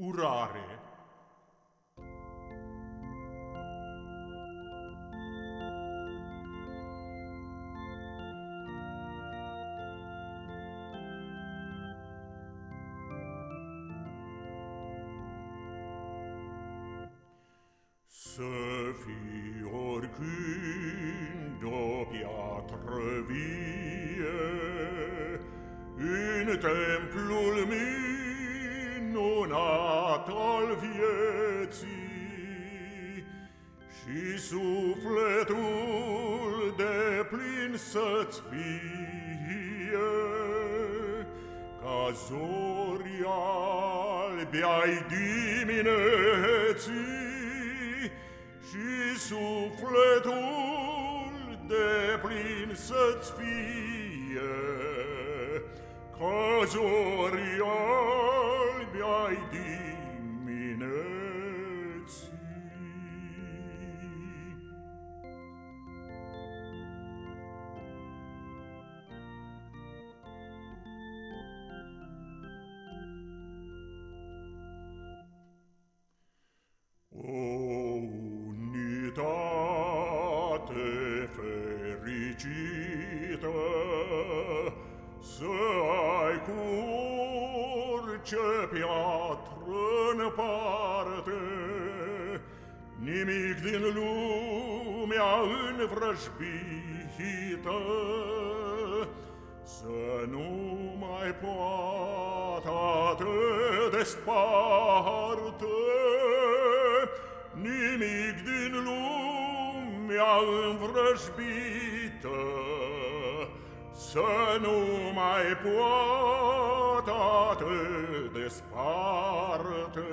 urare. Să fi oricând o piatră vie, În templul meu, minunat al vieții Și sufletul de plin să-ți fie Ca zori albi ai dimineții și sufletul de plin să-ți fie ca zorii albi ai dimineții. ai curce piatră-n parte, Nimic din lumea învrăjbită Să nu mai poată te desparte Nimic din lumea învrăjbită. Să nu mai poată te desparte.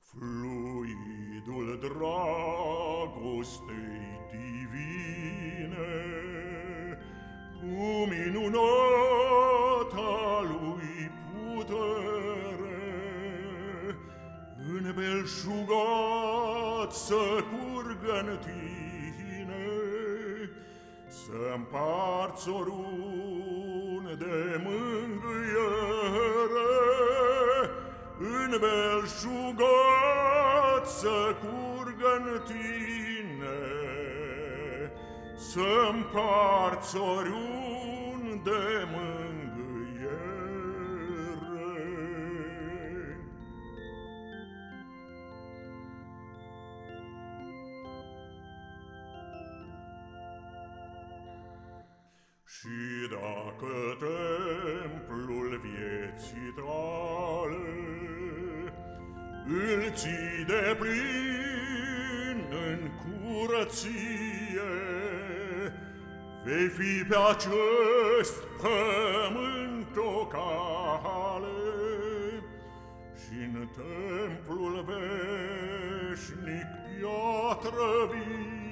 Fluidul dragostei belșugat să curgă tine Să împarți oriunde mângâiere În belșugat să curgă tine să împarți oriunde mângâiere. Și dacă templul vieții tale îl ții de plin în curăție, Vei fi pe acest pământ o cale Și-n templul veșnic piatră vie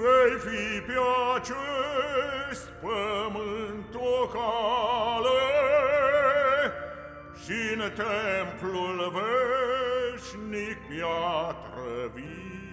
Vei fi pe acest pământ o cale Și-n templul veșnic piatră vie